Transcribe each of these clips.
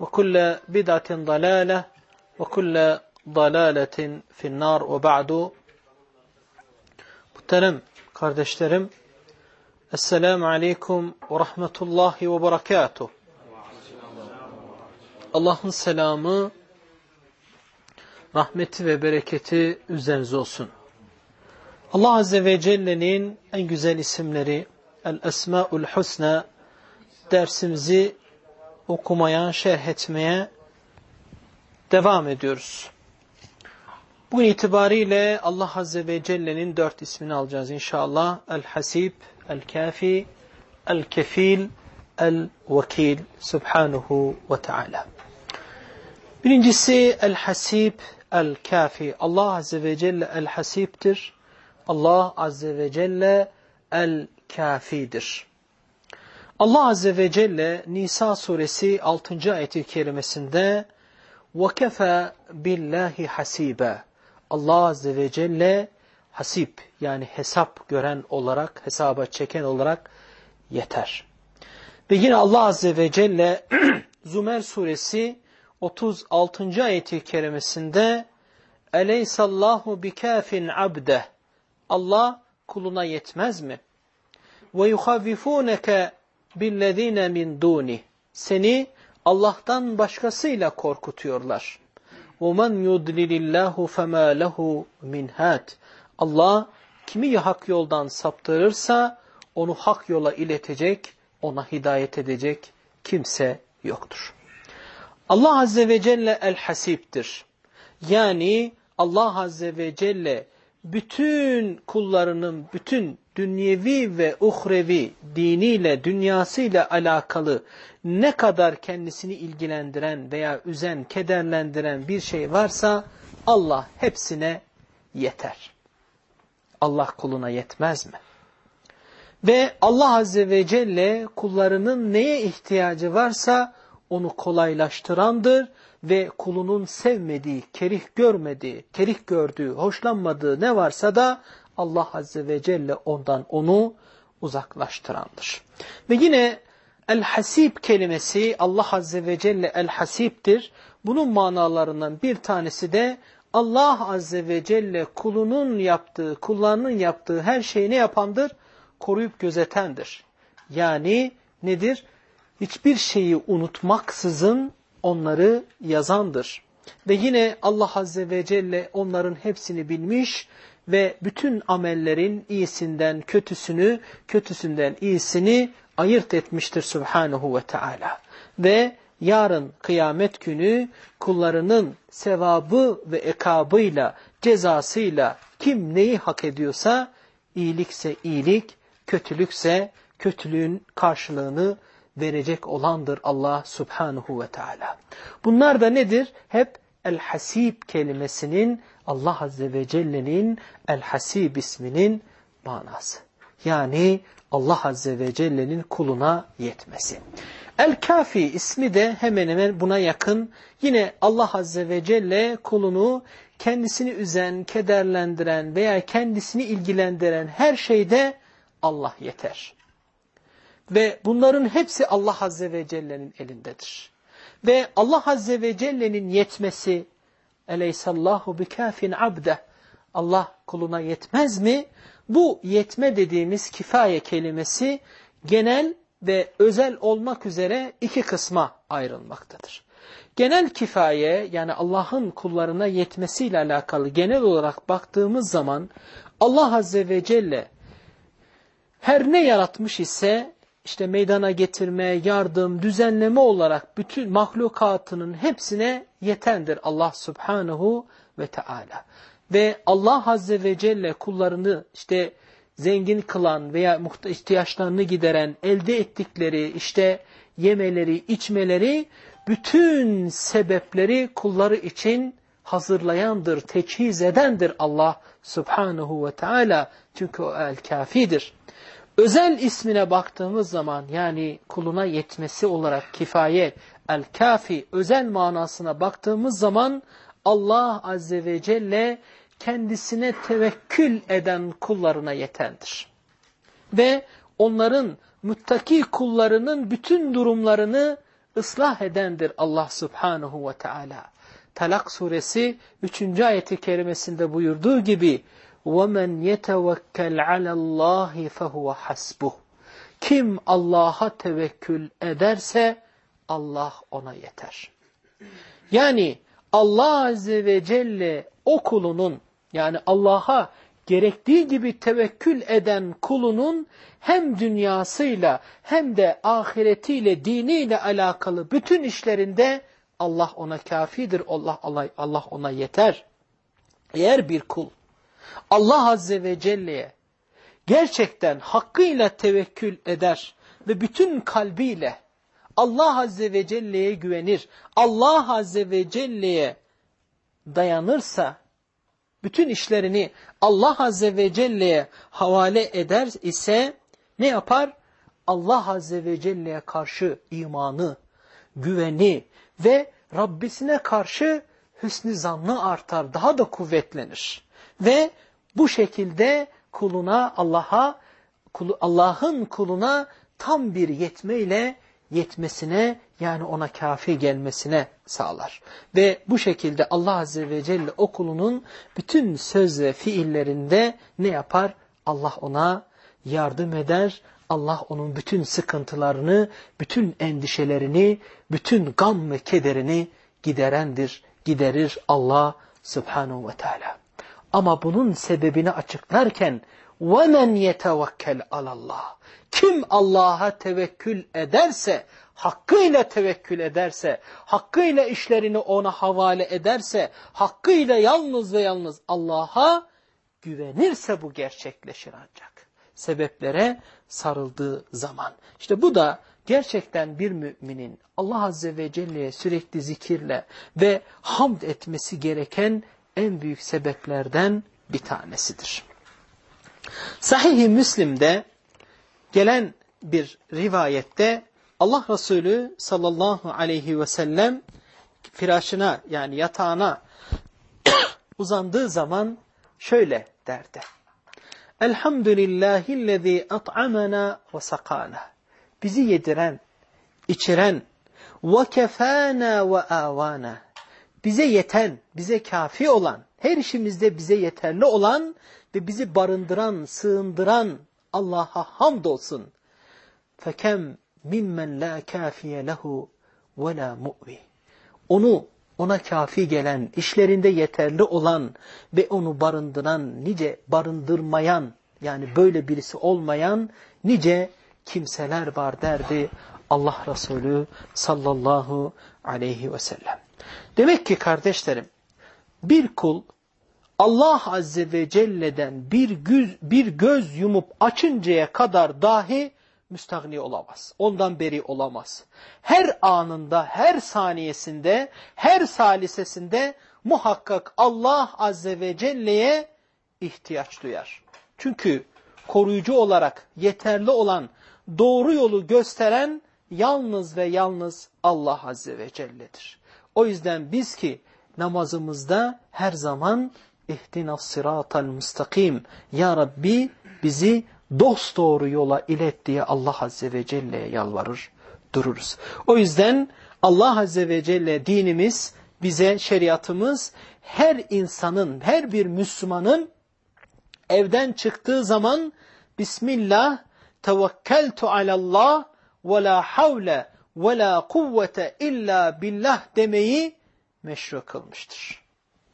وكل بدعة ضلالة وكل ضلالة في النار وبعد Muhterem kardeşlerim Esselamu Aleyküm ve Rahmetullahi ve Berekatuh Allah'ın selamı rahmeti ve bereketi üzerinize olsun. Allah Azze ve Celle'nin en güzel isimleri El-Esma'ul Husna dersimizi okumaya, şerh etmeye devam ediyoruz. Bugün itibariyle Allah Azze ve Celle'nin dört ismini alacağız inşallah. El-Hasib, El-Kafi, El-Kefil, El-Vakil Subhanahu ve Teala. Birincisi El-Hasib, El-Kafi. Allah Azze ve Celle El-Hasib'tir. Allah Azze ve Celle El-Kafi'dir. Allah Azze ve Celle Nisa suresi 6. ayet-i kerimesinde وَكَفَى بِاللّٰهِ حَس۪يبًا Allah Azze ve Celle hasip yani hesap gören olarak, hesaba çeken olarak yeter. Ve yine Allah Azze ve Celle Zümer suresi 36. ayet-i kerimesinde Eleysallahu bikafin abde Allah kuluna yetmez mi? Ve yuhavvifuneke billezine min duni seni Allah'tan başkasıyla korkutuyorlar. وَمَنْ يُدْلِلِ اللّٰهُ فَمَا لَهُ مِنْ هَاتٍ Allah kimi hak yoldan saptırırsa onu hak yola iletecek, ona hidayet edecek kimse yoktur. Allah Azze ve Celle el-hasiptir. Yani Allah Azze ve Celle bütün kullarının bütün dünyevi ve uhrevi diniyle, dünyasıyla alakalı ne kadar kendisini ilgilendiren veya üzen, kederlendiren bir şey varsa Allah hepsine yeter. Allah kuluna yetmez mi? Ve Allah Azze ve Celle kullarının neye ihtiyacı varsa onu kolaylaştırandır ve kulunun sevmediği, kerih görmediği, kerih gördüğü, hoşlanmadığı ne varsa da Allah Azze ve Celle ondan onu uzaklaştırandır. Ve yine El-Hasib kelimesi Allah Azze ve Celle El-Hasib'tir. Bunun manalarından bir tanesi de Allah Azze ve Celle kulunun yaptığı, kullarının yaptığı her şeyi ne yapandır? Koruyup gözetendir. Yani nedir? Hiçbir şeyi unutmaksızın onları yazandır. Ve yine Allah Azze ve Celle onların hepsini bilmiş ve bütün amellerin iyisinden kötüsünü, kötüsünden iyisini ayırt etmiştir Subhanahu ve Teala. Ve yarın kıyamet günü kullarının sevabı ve ekabıyla, cezasıyla kim neyi hak ediyorsa, iyilikse iyilik, kötülükse kötülüğün karşılığını verecek olandır Allah Subhanahu ve Teala. Bunlar da nedir? Hep El-Hasib kelimesinin Allah Azze ve Celle'nin El-Hasib isminin manası. Yani Allah Azze ve Celle'nin kuluna yetmesi. El-Kafi ismi de hemen hemen buna yakın. Yine Allah Azze ve Celle kulunu kendisini üzen, kederlendiren veya kendisini ilgilendiren her şeyde Allah yeter. Ve bunların hepsi Allah Azze ve Celle'nin elindedir. Ve Allah Azze ve Celle'nin yetmesi, Eleysallahu bikafin abde, Allah kuluna yetmez mi? Bu yetme dediğimiz kifaye kelimesi genel ve özel olmak üzere iki kısma ayrılmaktadır. Genel kifaye yani Allah'ın kullarına yetmesiyle alakalı genel olarak baktığımız zaman Allah Azze ve Celle her ne yaratmış ise işte meydana getirme, yardım, düzenleme olarak bütün mahlukatının hepsine yetendir Allah Subhanahu ve Teala. Ve Allah Azze ve Celle kullarını işte zengin kılan veya ihtiyaçlarını gideren, elde ettikleri işte yemeleri, içmeleri, bütün sebepleri kulları için hazırlayandır, teçhiz edendir Allah Subhanahu ve Teala. Çünkü o el-kafidir. Özel ismine baktığımız zaman yani kuluna yetmesi olarak kifaye, el-kafi özel manasına baktığımız zaman Allah Azze ve Celle kendisine tevekkül eden kullarına yetendir. Ve onların müttaki kullarının bütün durumlarını ıslah edendir Allah Subhanahu ve Teala. Talak suresi 3. ayeti kerimesinde buyurduğu gibi وَمَنْ يَتَوَكَّلْ عَلَى اللّٰهِ فَهُوَ حَسْبُهُ Kim Allah'a tevekkül ederse Allah ona yeter. Yani Allah Azze ve Celle o kulunun yani Allah'a gerektiği gibi tevekkül eden kulunun hem dünyasıyla hem de ahiretiyle, diniyle alakalı bütün işlerinde Allah ona kafidir, Allah, Allah, Allah ona yeter. Eğer bir kul Allah Azze ve Celle'ye gerçekten hakkıyla tevekkül eder ve bütün kalbiyle Allah Azze ve Celle'ye güvenir, Allah Azze ve Celle'ye dayanırsa, bütün işlerini Allah Azze ve Celle'ye havale eder ise ne yapar? Allah Azze ve Celle'ye karşı imanı, güveni ve Rabbisine karşı hüsnü zannı artar, daha da kuvvetlenir. Ve bu şekilde kuluna, Allah'a, Allah'ın kuluna tam bir yetmeyle yetmesine yani ona kafi gelmesine sağlar. Ve bu şekilde Allah Azze ve Celle o kulunun bütün söz ve fiillerinde ne yapar? Allah ona yardım eder. Allah onun bütün sıkıntılarını, bütün endişelerini, bütün gam ve kederini giderendir, giderir Allah Subhanahu ve Teala. Ama bunun sebebini açıklarken وَمَنْ يَتَوَكَّلْ عَلَى اللّٰهِ Kim Allah'a tevekkül ederse, hakkıyla tevekkül ederse, hakkıyla işlerini ona havale ederse, hakkıyla yalnız ve yalnız Allah'a güvenirse bu gerçekleşir ancak. Sebeplere sarıldığı zaman. İşte bu da gerçekten bir müminin Allah Azze ve Celle'ye sürekli zikirle ve hamd etmesi gereken en büyük sebeplerden bir tanesidir. Sahih-i Müslim'de gelen bir rivayette Allah Resulü sallallahu aleyhi ve sellem firasına yani yatağına uzandığı zaman şöyle derdi. Elhamdülillahillezî at'amana ve sakana. Bizi yediren, içiren, ve kefâna ve âvâna. Bize yeten, bize kafi olan, her işimizde bize yeterli olan ve bizi barındıran, sığındıran Allah'a hamdolsun. Fekem mimmen la kafiye lehu ve la mu'vi. Onu ona kafi gelen, işlerinde yeterli olan ve onu barındıran, nice barındırmayan, yani böyle birisi olmayan nice kimseler var derdi Allah Resulü sallallahu aleyhi ve sellem. Demek ki kardeşlerim, bir kul Allah Azze ve Celle'den bir göz, bir göz yumup açıncaya kadar dahi müstahni olamaz. Ondan beri olamaz. Her anında, her saniyesinde, her salisesinde muhakkak Allah Azze ve Celle'ye ihtiyaç duyar. Çünkü koruyucu olarak yeterli olan, doğru yolu gösteren yalnız ve yalnız Allah Azze ve Celle'dir. O yüzden biz ki namazımızda her zaman ihtinas sıratal müstakim. Ya Rabbi bizi dost doğru yola ilet diye Allah Azze ve Celle'ye yalvarır dururuz. O yüzden Allah Azze ve Celle dinimiz bize şeriatımız her insanın, her bir Müslümanın evden çıktığı zaman Bismillah tevekkeltu alallah ve la havle ve la kuvvete illa billah demeyi meşru kılmıştır.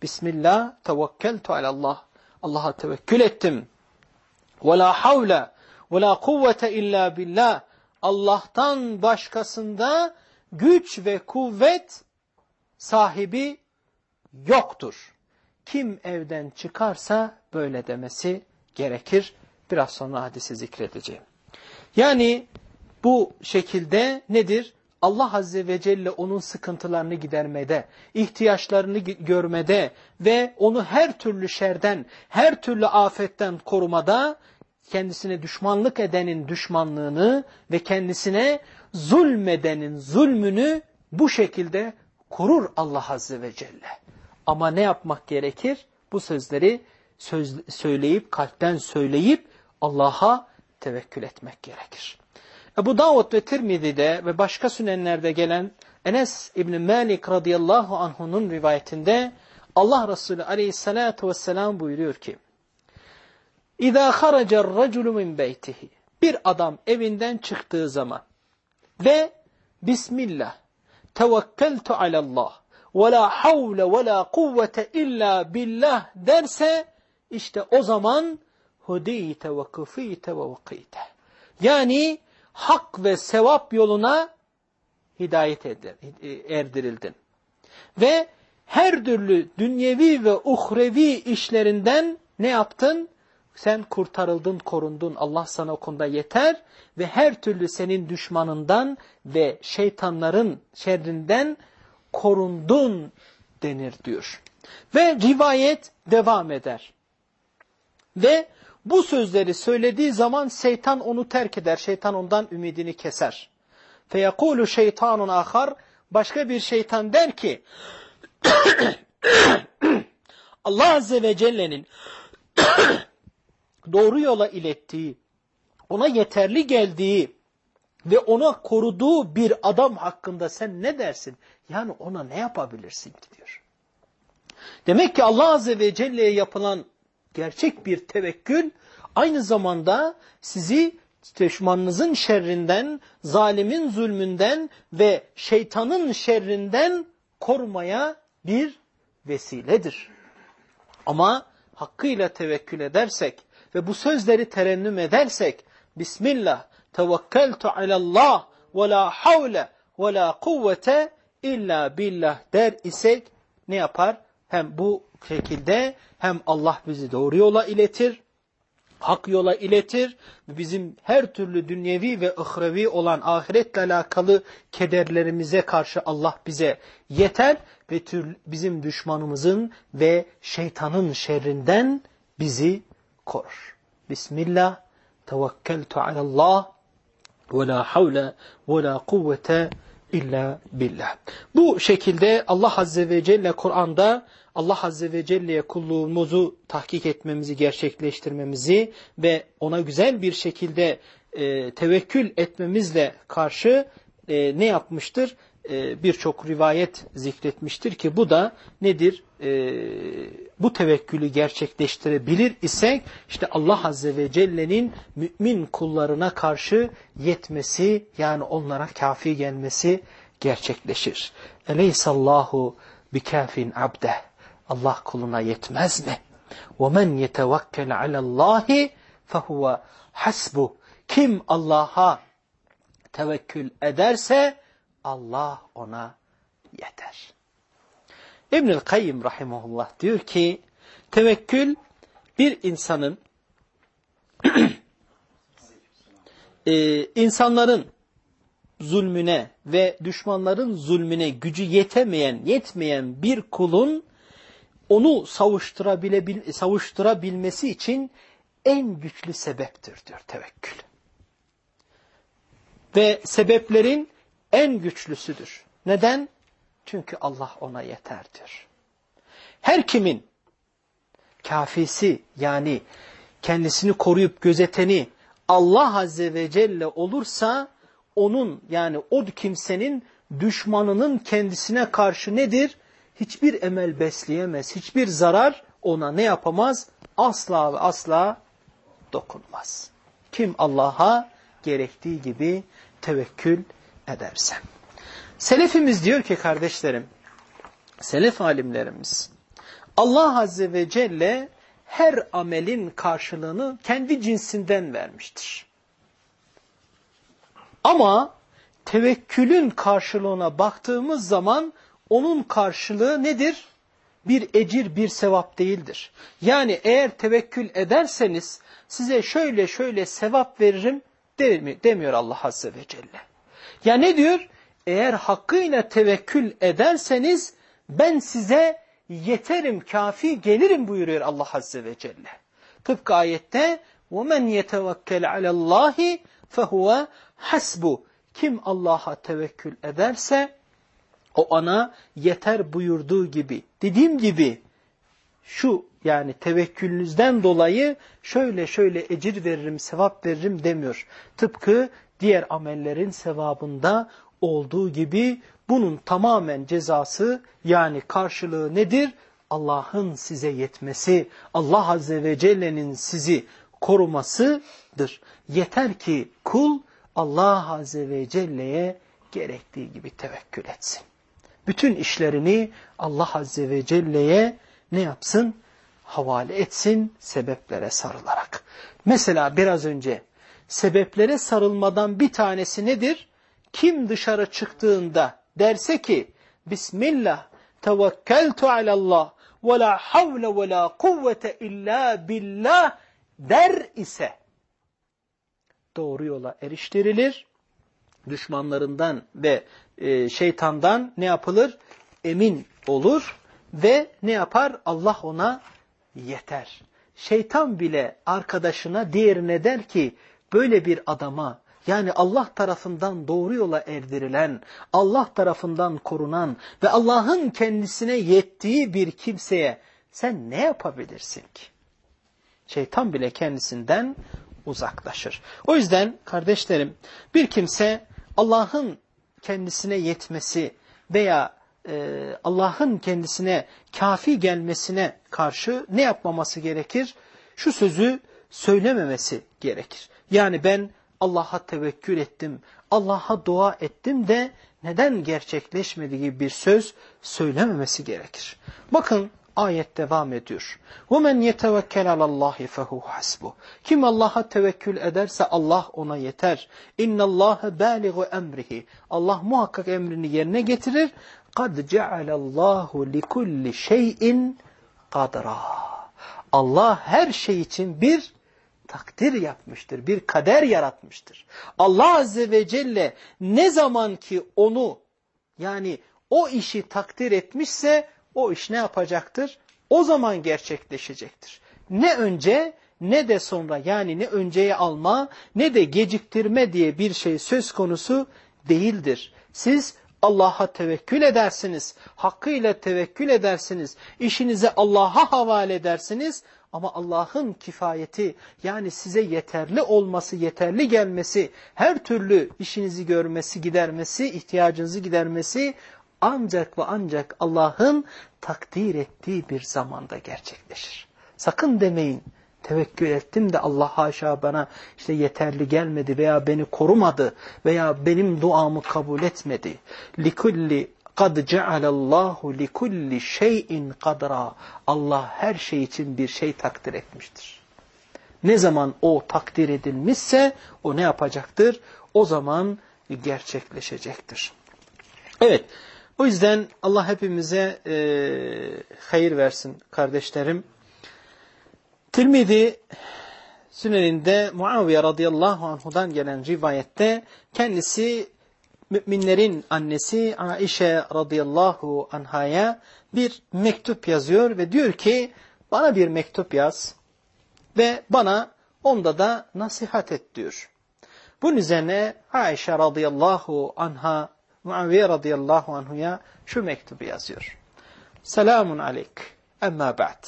Bismillah tevekkeltu alallah. Allah'a tevekkül ettim. Ve la havle ve la kuvvete illa billah. Allah'tan başkasında güç ve kuvvet sahibi yoktur. Kim evden çıkarsa böyle demesi gerekir. Biraz sonra hadisi zikredeceğim. Yani bu şekilde nedir? Allah Azze ve Celle onun sıkıntılarını gidermede, ihtiyaçlarını görmede ve onu her türlü şerden, her türlü afetten korumada kendisine düşmanlık edenin düşmanlığını ve kendisine zulmedenin zulmünü bu şekilde korur Allah Azze ve Celle. Ama ne yapmak gerekir? Bu sözleri söz, söyleyip, kalpten söyleyip Allah'a tevekkül etmek gerekir. Ebu Davud ve Tirmizi'de ve başka sünenlerde gelen Enes İbni Malik radıyallahu anh'unun rivayetinde Allah Resulü aleyhissalatu vesselam buyuruyor ki İzâ haracer raculu min beytihi Bir adam evinden çıktığı zaman ve Bismillah tevekkeltu alallah ve la havle ve la kuvvete illa billah derse işte o zaman hudiyte ve kıfite ve vakite. Yani hak ve sevap yoluna hidayet erdirildin. Ve her türlü dünyevi ve uhrevi işlerinden ne yaptın? Sen kurtarıldın, korundun. Allah sana o konuda yeter ve her türlü senin düşmanından ve şeytanların şerrinden korundun denir diyor. Ve rivayet devam eder. Ve bu sözleri söylediği zaman şeytan onu terk eder. Şeytan ondan ümidini keser. Feyekulu şeytanun ahar başka bir şeytan der ki Allah Azze ve Celle'nin doğru yola ilettiği, ona yeterli geldiği ve ona koruduğu bir adam hakkında sen ne dersin? Yani ona ne yapabilirsin ki diyor. Demek ki Allah Azze ve Celle'ye yapılan gerçek bir tevekkül aynı zamanda sizi düşmanınızın şerrinden, zalimin zulmünden ve şeytanın şerrinden korumaya bir vesiledir. Ama hakkıyla tevekkül edersek ve bu sözleri terennüm edersek Bismillah tevekkeltu alallah ve la havle ve la kuvvete illa billah der isek ne yapar? Hem bu şekilde hem Allah bizi doğru yola iletir, hak yola iletir, bizim her türlü dünyevi ve ahrevi olan ahiretle alakalı kederlerimize karşı Allah bize yeter ve tür, bizim düşmanımızın ve şeytanın şerrinden bizi korur. Bismillah, tevekkeltu alallah ve la havle ve la kuvvete illa billah. Bu şekilde Allah Azze ve Celle Kur'an'da Allah Azze ve Celle'ye kulluğumuzu tahkik etmemizi, gerçekleştirmemizi ve ona güzel bir şekilde e, tevekkül etmemizle karşı e, ne yapmıştır? E, Birçok rivayet zikretmiştir ki bu da nedir? E, bu tevekkülü gerçekleştirebilir isek işte Allah Azze ve Celle'nin mümin kullarına karşı yetmesi yani onlara kafi gelmesi gerçekleşir. Eleysallahu bikafin abdeh. Allah kuluna yetmez mi? وَمَنْ يَتَوَكَّلْ عَلَى اللّٰهِ فَهُوَ حَسْبُ Kim Allah'a tevekkül ederse Allah ona yeter. İbnül Kayyim rahimahullah diyor ki tevekkül bir insanın e, insanların zulmüne ve düşmanların zulmüne gücü yetemeyen, yetmeyen bir kulun onu savuşturabilmesi için en güçlü sebeptir diyor tevekkül. Ve sebeplerin en güçlüsüdür. Neden? Çünkü Allah ona yeterdir. Her kimin kafisi yani kendisini koruyup gözeteni Allah Azze ve Celle olursa onun yani o kimsenin düşmanının kendisine karşı nedir? Hiçbir emel besleyemez, hiçbir zarar ona ne yapamaz? Asla ve asla dokunmaz. Kim Allah'a gerektiği gibi tevekkül ederse. Selefimiz diyor ki kardeşlerim, selef alimlerimiz, Allah Azze ve Celle her amelin karşılığını kendi cinsinden vermiştir. Ama tevekkülün karşılığına baktığımız zaman onun karşılığı nedir? Bir ecir, bir sevap değildir. Yani eğer tevekkül ederseniz size şöyle şöyle sevap veririm demiyor Allah Azze ve Celle. Ya ne diyor? Eğer hakkıyla tevekkül ederseniz ben size yeterim, kafi gelirim buyuruyor Allah Azze ve Celle. Tıpkı ayette وَمَنْ يَتَوَكَّلْ عَلَى اللّٰهِ فَهُوَ حَسْبُ Kim Allah'a tevekkül ederse o ana yeter buyurduğu gibi. Dediğim gibi şu yani tevekkülünüzden dolayı şöyle şöyle ecir veririm, sevap veririm demiyor. Tıpkı diğer amellerin sevabında olduğu gibi bunun tamamen cezası yani karşılığı nedir? Allah'ın size yetmesi, Allah Azze ve Celle'nin sizi korumasıdır. Yeter ki kul Allah Azze ve Celle'ye gerektiği gibi tevekkül etsin. Bütün işlerini Allah Azze ve Celle'ye ne yapsın? Havale etsin sebeplere sarılarak. Mesela biraz önce sebeplere sarılmadan bir tanesi nedir? Kim dışarı çıktığında derse ki Bismillah tevekkeltu alallah ve la havle ve la kuvvete illa billah der ise doğru yola eriştirilir. Düşmanlarından ve e, şeytandan ne yapılır? Emin olur ve ne yapar? Allah ona yeter. Şeytan bile arkadaşına diğerine der ki böyle bir adama yani Allah tarafından doğru yola erdirilen, Allah tarafından korunan ve Allah'ın kendisine yettiği bir kimseye sen ne yapabilirsin ki? Şeytan bile kendisinden uzaklaşır. O yüzden kardeşlerim bir kimse Allah'ın kendisine yetmesi veya e, Allah'ın kendisine kafi gelmesine karşı ne yapmaması gerekir? Şu sözü söylememesi gerekir. Yani ben Allah'a tevekkül ettim, Allah'a dua ettim de neden gerçekleşmedi gibi bir söz söylememesi gerekir. Bakın ayet devam ediyor. وَمَنْ يَتَوَكَّلَ عَلَى اللّٰهِ فَهُوْ حَسْبُهُ Kim Allah'a tevekkül ederse Allah ona yeter. اِنَّ اللّٰهَ بَالِغُ emrihi. Allah muhakkak emrini yerine getirir. قَدْ جَعَلَ اللّٰهُ لِكُلِّ شَيْءٍ قَدْرًا Allah her şey için bir takdir yapmıştır, bir kader yaratmıştır. Allah Azze ve Celle ne zaman ki onu yani o işi takdir etmişse o iş ne yapacaktır? O zaman gerçekleşecektir. Ne önce ne de sonra yani ne önceye alma ne de geciktirme diye bir şey söz konusu değildir. Siz Allah'a tevekkül edersiniz, hakkıyla tevekkül edersiniz, işinizi Allah'a havale edersiniz. Ama Allah'ın kifayeti yani size yeterli olması, yeterli gelmesi, her türlü işinizi görmesi, gidermesi, ihtiyacınızı gidermesi ancak ve ancak Allah'ın takdir ettiği bir zamanda gerçekleşir. Sakın demeyin tevekkül ettim de Allah haşa bana işte yeterli gelmedi veya beni korumadı veya benim duamı kabul etmedi. Likulli kad cealallahu likulli şeyin kadra. Allah her şey için bir şey takdir etmiştir. Ne zaman o takdir edilmişse o ne yapacaktır? O zaman gerçekleşecektir. Evet. O yüzden Allah hepimize e, hayır versin kardeşlerim. Tirmidhi Süneninde Muaviye radıyallahu anhudan gelen rivayette kendisi müminlerin annesi Aişe radıyallahu anhaya bir mektup yazıyor ve diyor ki bana bir mektup yaz ve bana onda da nasihat et diyor. Bunun üzerine Aişe radıyallahu anha Muaviye radıyallahu anhuya şu mektubu yazıyor. Selamun aleyk. Emma ba'd.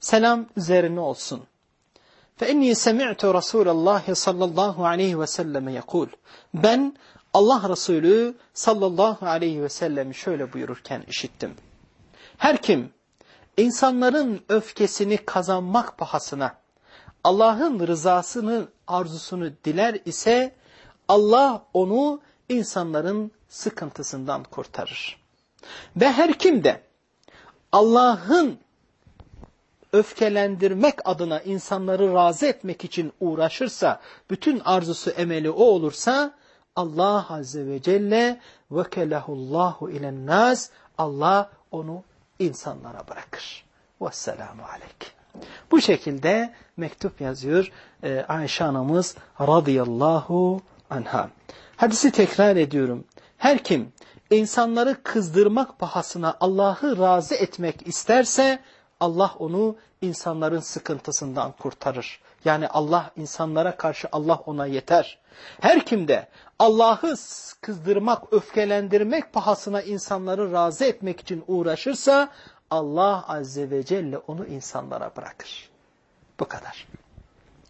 Selam üzerine olsun. فإني سمعت رسول الله صلى الله عليه وسلم يقول Ben Allah Resulü sallallahu aleyhi ve sellem şöyle buyururken işittim. Her kim insanların öfkesini kazanmak pahasına Allah'ın rızasını arzusunu diler ise Allah onu insanların sıkıntısından kurtarır. Ve her kim de Allah'ın öfkelendirmek adına insanları razı etmek için uğraşırsa, bütün arzusu emeli o olursa, Allah Azze ve Celle vekelehullahu ilen nas, Allah onu insanlara bırakır. Vesselamu aleyk. Bu şekilde mektup yazıyor e, Ayşe anamız radıyallahu anha. Hadisi tekrar ediyorum. Her kim insanları kızdırmak pahasına Allah'ı razı etmek isterse Allah onu insanların sıkıntısından kurtarır. Yani Allah insanlara karşı Allah ona yeter. Her kimde Allah'ı kızdırmak, öfkelendirmek pahasına insanları razı etmek için uğraşırsa Allah Azze ve Celle onu insanlara bırakır. Bu kadar.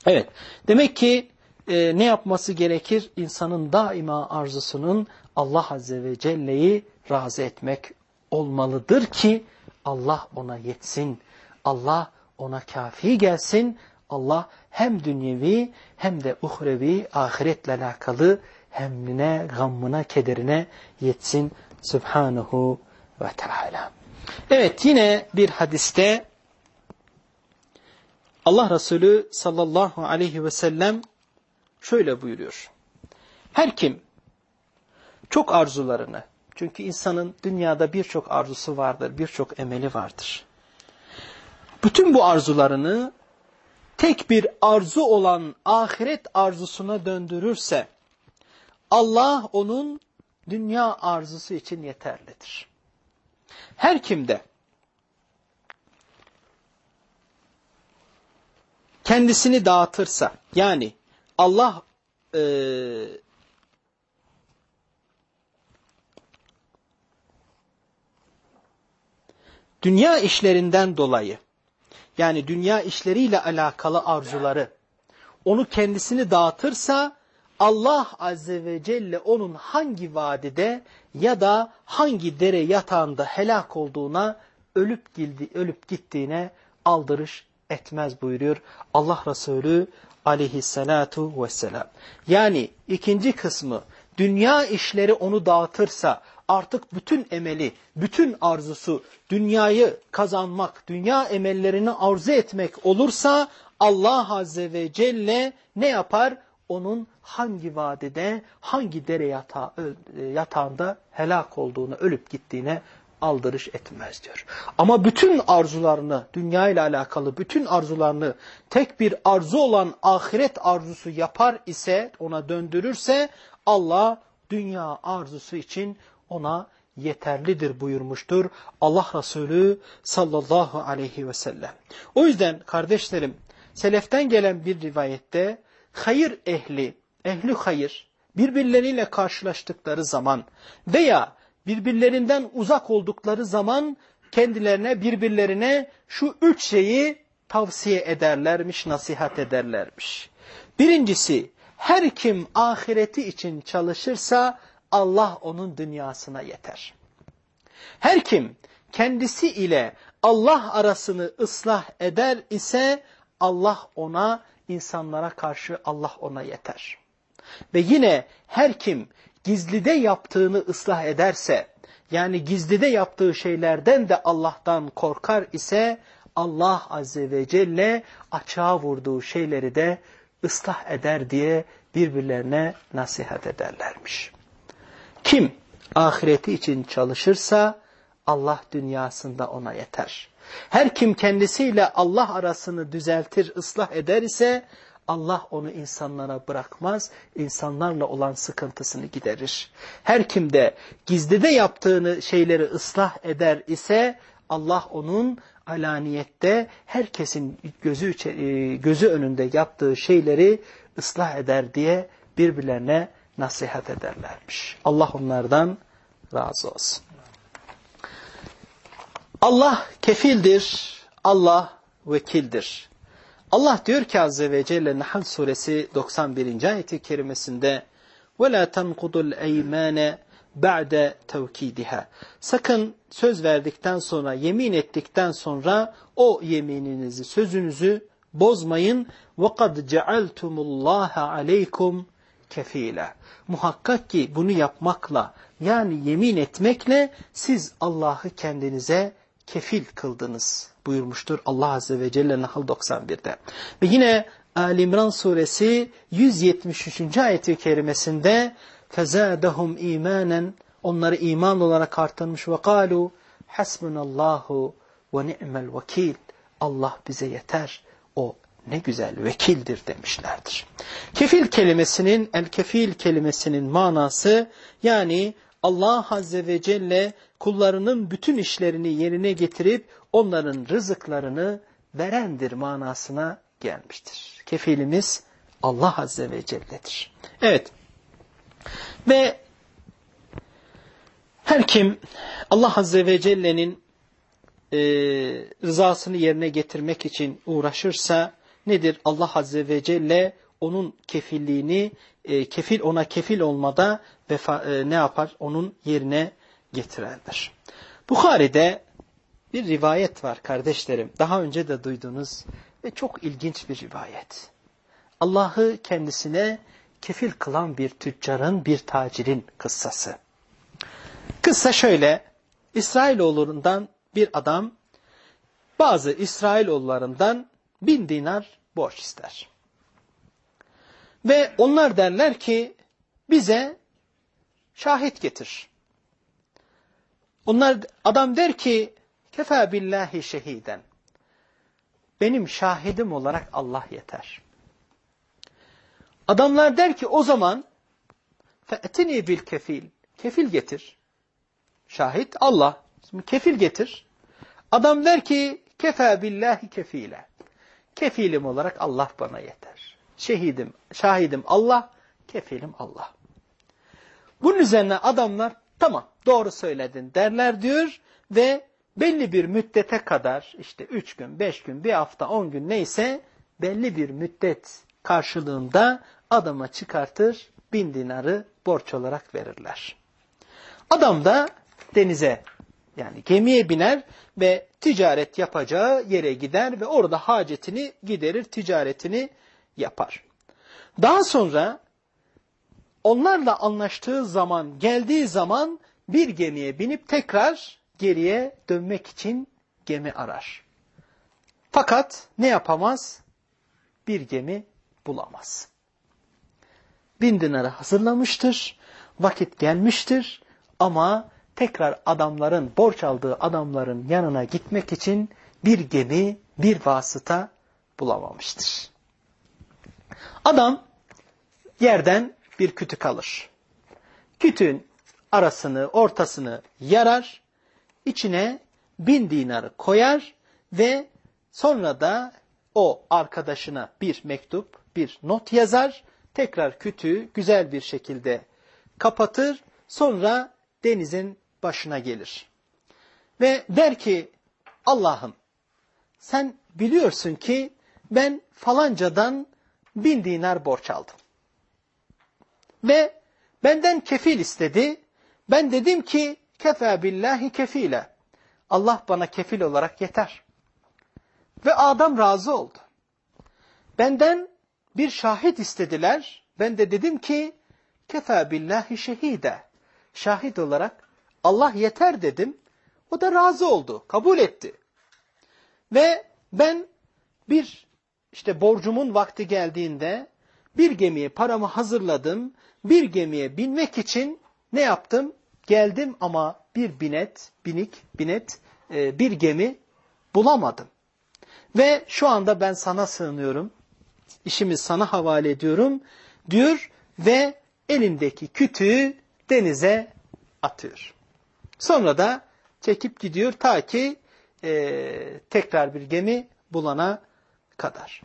Evet. Demek ki e, ne yapması gerekir? İnsanın daima arzusunun Allah Azze ve Celle'yi razı etmek olmalıdır ki Allah ona yetsin. Allah ona kafi gelsin. Allah hem dünyevi hem de uhrevi ahiretle alakalı hemline, gammına, kederine yetsin. Subhanahu ve Teala. Evet yine bir hadiste Allah Resulü sallallahu aleyhi ve sellem şöyle buyuruyor. Her kim çok arzularını, çünkü insanın dünyada birçok arzusu vardır, birçok emeli vardır. Bütün bu arzularını tek bir arzu olan ahiret arzusuna döndürürse, Allah onun dünya arzusu için yeterlidir. Her kimde kendisini dağıtırsa, yani Allah e, dünya işlerinden dolayı yani dünya işleriyle alakalı arzuları onu kendisini dağıtırsa Allah Azze ve Celle onun hangi vadide ya da hangi dere yatağında helak olduğuna ölüp, gildi, ölüp gittiğine aldırış etmez buyuruyor Allah Resulü aleyhissalatu vesselam. Yani ikinci kısmı dünya işleri onu dağıtırsa artık bütün emeli, bütün arzusu dünyayı kazanmak, dünya emellerini arzu etmek olursa Allah Azze ve Celle ne yapar? Onun hangi vadide, hangi dere yatağı, e, yatağında helak olduğunu, ölüp gittiğine aldırış etmez diyor. Ama bütün arzularını, dünya ile alakalı bütün arzularını tek bir arzu olan ahiret arzusu yapar ise, ona döndürürse Allah dünya arzusu için ona yeterlidir buyurmuştur Allah Resulü sallallahu aleyhi ve sellem. O yüzden kardeşlerim seleften gelen bir rivayette hayır ehli, ehli hayır birbirleriyle karşılaştıkları zaman veya birbirlerinden uzak oldukları zaman kendilerine birbirlerine şu üç şeyi tavsiye ederlermiş, nasihat ederlermiş. Birincisi her kim ahireti için çalışırsa Allah onun dünyasına yeter. Her kim kendisi ile Allah arasını ıslah eder ise Allah ona, insanlara karşı Allah ona yeter. Ve yine her kim gizlide yaptığını ıslah ederse, yani gizlide yaptığı şeylerden de Allah'tan korkar ise, Allah Azze ve Celle açığa vurduğu şeyleri de ıslah eder diye birbirlerine nasihat ederlermiş. Kim ahireti için çalışırsa Allah dünyasında ona yeter. Her kim kendisiyle Allah arasını düzeltir, ıslah eder ise Allah onu insanlara bırakmaz, insanlarla olan sıkıntısını giderir. Her kim de gizlide yaptığını şeyleri ıslah eder ise Allah onun alaniyette herkesin gözü, e, gözü önünde yaptığı şeyleri ıslah eder diye birbirlerine nasihat ederlermiş. Allah onlardan razı olsun. Allah kefildir, Allah vekildir. Allah diyor ki Azze ve Celle Nahl suresi 91. ayeti kerimesinde وَلَا تَنْقُضُ الْاَيْمَانَ ba'de tevkidiha. Sakın söz verdikten sonra, yemin ettikten sonra o yemininizi, sözünüzü bozmayın. وَقَدْ جَعَلْتُمُ اللّٰهَ عَلَيْكُمْ kefile. Muhakkak ki bunu yapmakla yani yemin etmekle siz Allah'ı kendinize kefil kıldınız buyurmuştur Allah Azze ve Celle Nahl 91'de. Ve yine Ali İmran suresi 173. ayeti kerimesinde فَزَادَهُمْ imanen Onları iman olarak artırmış ve قَالُوا حَسْبُنَ اللّٰهُ وَنِعْمَ الْوَكِيلِ Allah bize yeter, o ne güzel vekildir demişlerdir. Kefil kelimesinin, el kefil kelimesinin manası yani Allah Azze ve Celle kullarının bütün işlerini yerine getirip onların rızıklarını verendir manasına gelmiştir. Kefilimiz Allah Azze ve Celle'dir. Evet. Ve her kim Allah Azze ve Celle'nin e, rızasını yerine getirmek için uğraşırsa nedir? Allah Azze ve Celle onun kefilliğini, e, kefil ona kefil olmada vefa, e, ne yapar? Onun yerine getirendir. Bukhari'de bir rivayet var kardeşlerim. Daha önce de duydunuz ve çok ilginç bir rivayet. Allah'ı kendisine kefil kılan bir tüccarın, bir tacirin kıssası. Kıssa şöyle, İsrailoğullarından bir adam bazı İsrailoğullarından bin dinar borç ister. Ve onlar derler ki bize şahit getir. Onlar adam der ki kefa billahi şehiden. Benim şahidim olarak Allah yeter. Adamlar der ki o zaman fe'tini bil kefil. Kefil getir. Şahit Allah. Kefil getir. Adam der ki kefa billahi kefile. Kefilim olarak Allah bana yeter. Şehidim, şahidim Allah, kefilim Allah. Bunun üzerine adamlar tamam doğru söyledin derler diyor ve belli bir müddete kadar işte üç gün, beş gün, bir hafta, on gün neyse belli bir müddet karşılığında adama çıkartır bin dinarı borç olarak verirler. Adam da denize yani gemiye biner ve ticaret yapacağı yere gider ve orada hacetini giderir, ticaretini yapar. Daha sonra onlarla anlaştığı zaman, geldiği zaman bir gemiye binip tekrar geriye dönmek için gemi arar. Fakat ne yapamaz? Bir gemi bulamaz. Bin dinarı hazırlamıştır, vakit gelmiştir ama tekrar adamların, borç aldığı adamların yanına gitmek için bir gemi, bir vasıta bulamamıştır. Adam yerden bir kütük alır. Kütüğün arasını, ortasını yarar, içine bin dinarı koyar ve sonra da o arkadaşına bir mektup, bir not yazar, tekrar kütüğü güzel bir şekilde kapatır, sonra denizin başına gelir. Ve der ki Allah'ım sen biliyorsun ki ben falancadan bin dinar borç aldım. Ve benden kefil istedi. Ben dedim ki kefe billahi kefile. Allah bana kefil olarak yeter. Ve adam razı oldu. Benden bir şahit istediler. Ben de dedim ki kefe billahi şehide. Şahit olarak Allah yeter dedim. O da razı oldu, kabul etti. Ve ben bir işte borcumun vakti geldiğinde bir gemiye paramı hazırladım. Bir gemiye binmek için ne yaptım? Geldim ama bir binet, binik, binet, e, bir gemi bulamadım. Ve şu anda ben sana sığınıyorum. İşimi sana havale ediyorum diyor ve elindeki kütüğü denize atıyor. Sonra da çekip gidiyor ta ki e, tekrar bir gemi bulana kadar.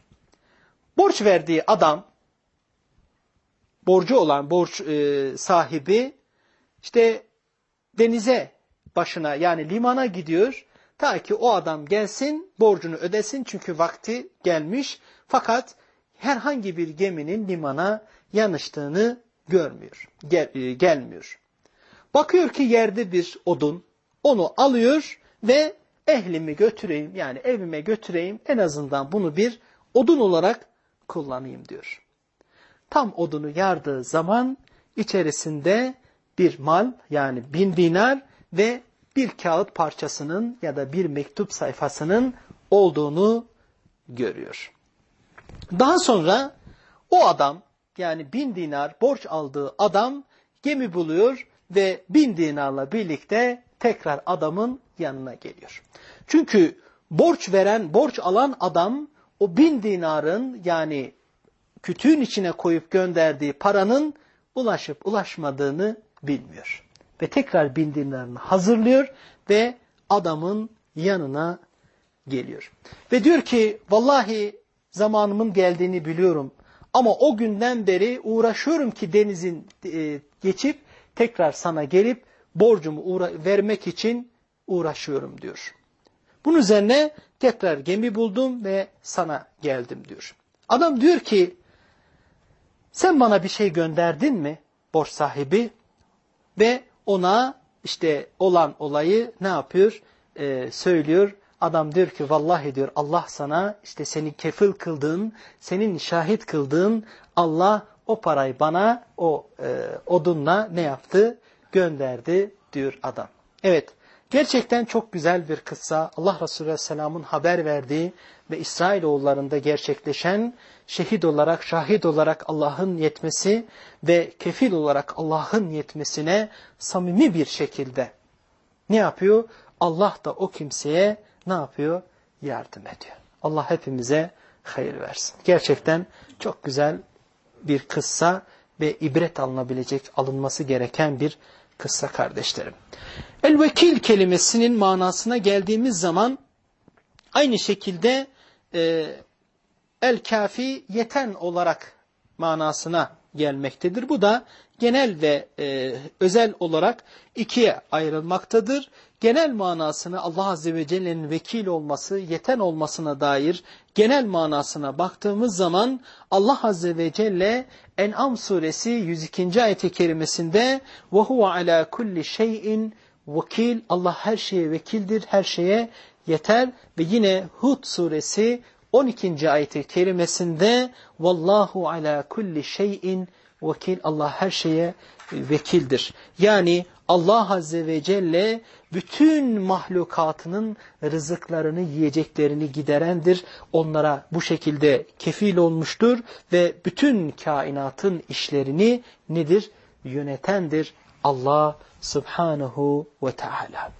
Borç verdiği adam, borcu olan borç e, sahibi işte denize başına yani limana gidiyor. Ta ki o adam gelsin, borcunu ödesin çünkü vakti gelmiş. Fakat herhangi bir geminin limana yanıştığını görmüyor, gel, e, gelmiyor. Bakıyor ki yerde bir odun, onu alıyor ve ehlimi götüreyim yani evime götüreyim en azından bunu bir odun olarak kullanayım diyor. Tam odunu yardığı zaman içerisinde bir mal yani bin dinar ve bir kağıt parçasının ya da bir mektup sayfasının olduğunu görüyor. Daha sonra o adam yani bin dinar borç aldığı adam gemi buluyor ve bin dinarla birlikte tekrar adamın yanına geliyor. Çünkü borç veren, borç alan adam o bin dinarın yani kütüğün içine koyup gönderdiği paranın ulaşıp ulaşmadığını bilmiyor. Ve tekrar bin dinarını hazırlıyor ve adamın yanına geliyor. Ve diyor ki vallahi zamanımın geldiğini biliyorum ama o günden beri uğraşıyorum ki denizin e, geçip tekrar sana gelip borcumu vermek için uğraşıyorum diyor. Bunun üzerine tekrar gemi buldum ve sana geldim diyor. Adam diyor ki sen bana bir şey gönderdin mi borç sahibi? Ve ona işte olan olayı ne yapıyor? Ee, söylüyor. Adam diyor ki vallahi diyor Allah sana işte seni kefil kıldığın, senin şahit kıldığın Allah o parayı bana o e, odunla ne yaptı? Gönderdi diyor adam. Evet gerçekten çok güzel bir kıssa Allah Resulü Aleyhisselam'ın haber verdiği ve İsrailoğullarında gerçekleşen şehit olarak, şahit olarak Allah'ın yetmesi ve kefil olarak Allah'ın yetmesine samimi bir şekilde ne yapıyor? Allah da o kimseye ne yapıyor? Yardım ediyor. Allah hepimize hayır versin. Gerçekten çok güzel bir kıssa ve ibret alınabilecek, alınması gereken bir kıssa kardeşlerim. El-vekil kelimesinin manasına geldiğimiz zaman aynı şekilde e, el-kafi yeten olarak manasına gelmektedir. Bu da genel ve e, özel olarak ikiye ayrılmaktadır. Genel manasını Allah Azze ve Celle'nin vekil olması, yeten olmasına dair genel manasına baktığımız zaman Allah Azze ve Celle En'am suresi 102. ayet-i kerimesinde وَهُوَ عَلَى كُلِّ شَيْءٍ vekil Allah her şeye vekildir, her şeye yeter ve yine Hud suresi 12. ayet-i kerimesinde vallahu ala kulli şeyin vekil Allah her şeye vekildir. Yani Allah Azze ve Celle bütün mahlukatının rızıklarını, yiyeceklerini giderendir. Onlara bu şekilde kefil olmuştur ve bütün kainatın işlerini nedir? Yönetendir Allah Subhanahu ve Teala.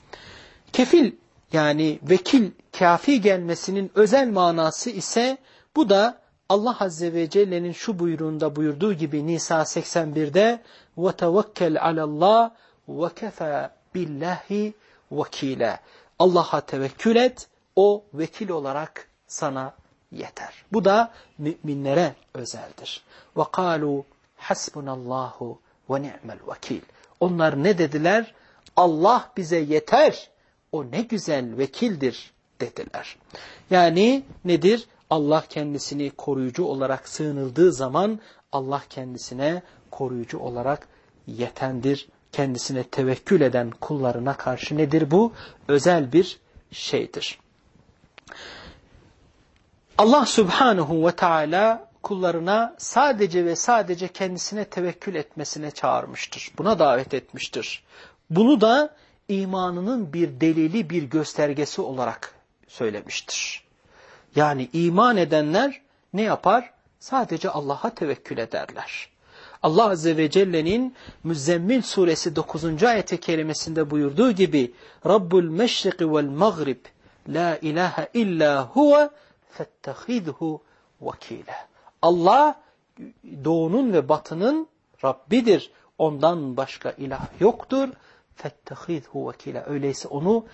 Kefil yani vekil kafi gelmesinin özel manası ise bu da Allah Azze ve Celle'nin şu buyruğunda buyurduğu gibi Nisa 81'de وَتَوَكَّلْ عَلَى اللّٰهِ وَكَفَى بِاللّٰهِ وَكِيلًا Allah'a tevekkül et, o vekil olarak sana yeter. Bu da müminlere özeldir. وَقَالُوا حَسْبُنَ اللّٰهُ وَنِعْمَ الْوَكِيلِ Onlar ne dediler? Allah bize yeter, o ne güzel vekildir dediler. Yani nedir? Allah kendisini koruyucu olarak sığınıldığı zaman Allah kendisine koruyucu olarak yetendir. Kendisine tevekkül eden kullarına karşı nedir bu? Özel bir şeydir. Allah subhanahu ve teala kullarına sadece ve sadece kendisine tevekkül etmesine çağırmıştır. Buna davet etmiştir. Bunu da imanının bir delili, bir göstergesi olarak söylemiştir. Yani iman edenler ne yapar? Sadece Allah'a tevekkül ederler. Allah Azze ve Celle'nin Müzzemmil suresi 9. ayeti kerimesinde buyurduğu gibi Rabbul meşriki vel mağrib la ilahe illa huve fettehidhu vekile. Allah doğunun ve batının Rabbidir. Ondan başka ilah yoktur. Fettehidhu vekile. Öyleyse onu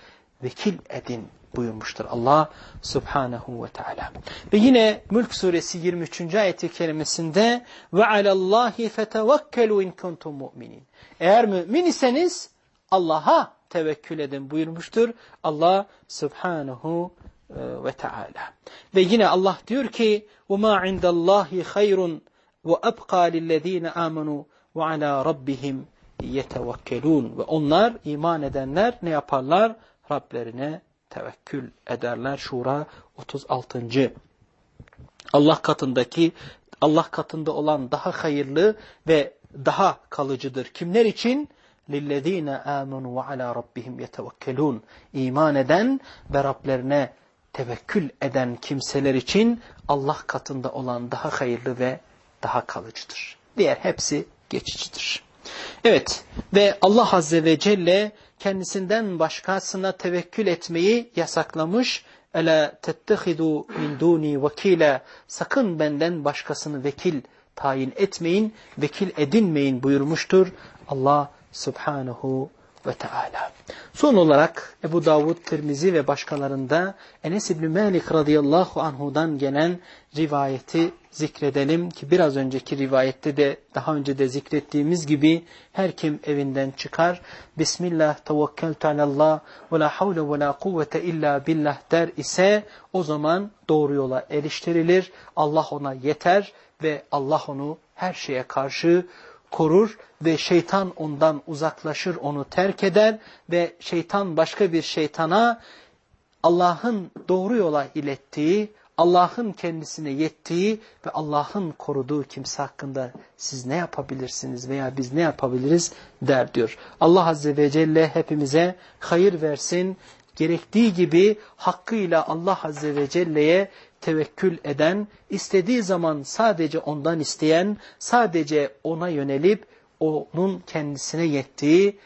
vekil edin buyurmuştur Allah subhanahu ve teala. Ve yine Mülk suresi 23. ayeti kerimesinde ve alallahi fetevekkelu in kuntum mu'minin. Eğer mümin iseniz Allah'a tevekkül edin buyurmuştur. Allah subhanahu e, ve Teala. Ve yine Allah diyor ki وَمَا عِنْدَ اللّٰهِ خَيْرٌ وَأَبْقَى لِلَّذ۪ينَ آمَنُوا وَعَلَى رَبِّهِمْ يَتَوَكَّلُونَ Ve onlar iman edenler ne yaparlar? Rablerine tevekkül ederler. Şura 36. Allah katındaki Allah katında olan daha hayırlı ve daha kalıcıdır. Kimler için? لِلَّذ۪ينَ آمَنُوا وَعَلَى رَبِّهِمْ يَتَوَكَّلُونَ İman eden ve Rablerine tevekkül eden kimseler için Allah katında olan daha hayırlı ve daha kalıcıdır. Diğer hepsi geçicidir. Evet ve Allah Azze ve Celle kendisinden başkasına tevekkül etmeyi yasaklamış. Ela tettehidu min duni vekile sakın benden başkasını vekil tayin etmeyin, vekil edinmeyin buyurmuştur Allah Subhanahu ve Teala. Son olarak Ebu Davud, Tirmizi ve başkalarında Enes İbni Malik radıyallahu anhudan gelen rivayeti zikredelim ki biraz önceki rivayette de daha önce de zikrettiğimiz gibi her kim evinden çıkar Bismillah tevekkeltu alallah ve la havle ve la kuvvete illa billah der ise o zaman doğru yola eriştirilir. Allah ona yeter ve Allah onu her şeye karşı korur ve şeytan ondan uzaklaşır, onu terk eder ve şeytan başka bir şeytana Allah'ın doğru yola ilettiği, Allah'ın kendisine yettiği ve Allah'ın koruduğu kimse hakkında siz ne yapabilirsiniz veya biz ne yapabiliriz der diyor. Allah Azze ve Celle hepimize hayır versin, gerektiği gibi hakkıyla Allah Azze ve Celle'ye tevekkül eden, istediği zaman sadece ondan isteyen, sadece ona yönelip onun kendisine yettiği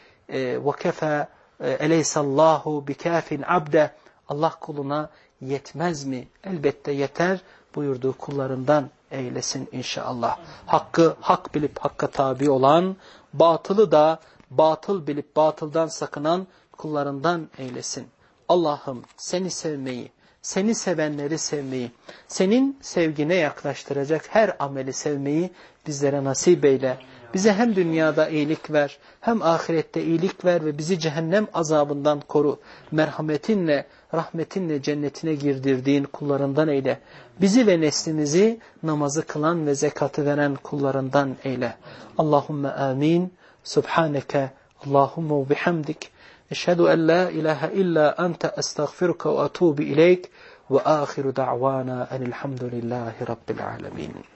وَكَفَى اَلَيْسَ اللّٰهُ بِكَافٍ عَبْدَ Allah kuluna yetmez mi? Elbette yeter buyurduğu kullarından eylesin inşallah. Hakkı hak bilip hakka tabi olan, batılı da batıl bilip batıldan sakınan kullarından eylesin. Allah'ım seni sevmeyi, seni sevenleri sevmeyi, senin sevgine yaklaştıracak her ameli sevmeyi bizlere nasip eyle. Bize hem dünyada iyilik ver, hem ahirette iyilik ver ve bizi cehennem azabından koru. Merhametinle, rahmetinle cennetine girdirdiğin kullarından eyle. Bizi ve neslimizi namazı kılan ve zekatı veren kullarından eyle. Allahümme amin. Subhaneke Allahümme bihamdik. Eşhedü en la ilahe illa ente estağfiruka ve atubu ileyk. Ve ahiru da'vana enilhamdülillahi rabbil alemin.